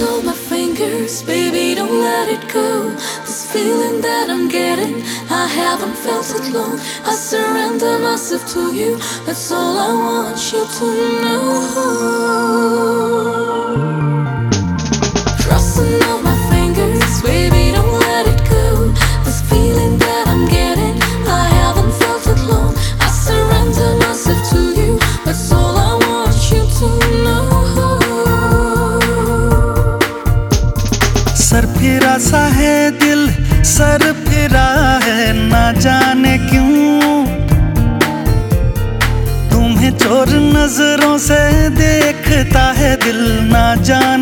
All my fingers, baby, don't let it go. This feeling that I'm getting, I haven't felt it long. I surrender myself to you, that's all I want you to know. Sir फिरा है, ना जाने क्यों? तुम्हें चोर नज़रों से देखता है दिल, ना जाने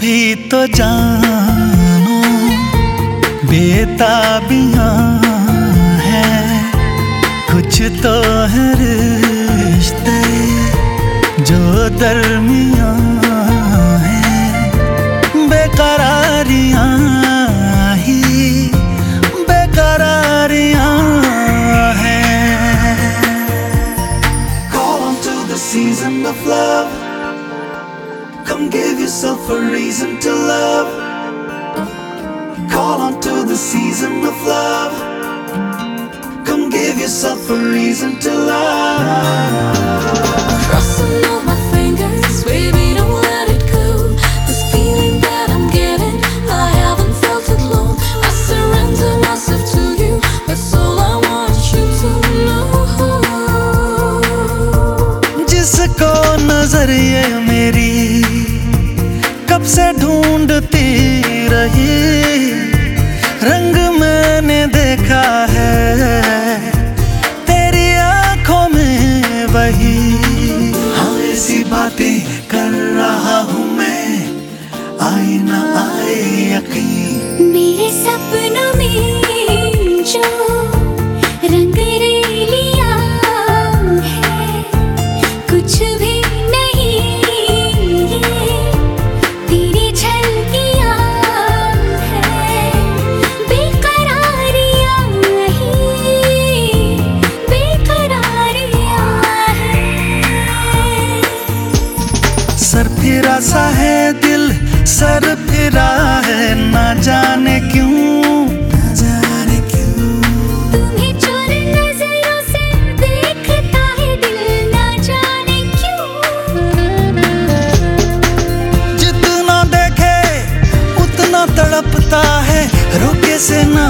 भी तो जानो बेताबियाँ है। कुछ तो है रिश्ते जो दरमियाँ yourself a reason to love. Call on to the season of love. Come give yourself a reason to love. Crossing all my fingers, baby, don't let it go. This feeling that I'm getting, I haven't felt it long. I surrender myself to you, that's all I want you to know. जिसको नजर ये मेरी कब से ढूंढती रही। रंग मैंने देखा है। तेरी आँखों में वही। हाँ ऐसी बातें कर रहा हूँ मैं। आई ना आए यकीन। मेरे सपनों में जो फिरा सा है दिल सर फिरा है ना जाने क्यों? जितना देखे उतना तड़पता है रुके से ना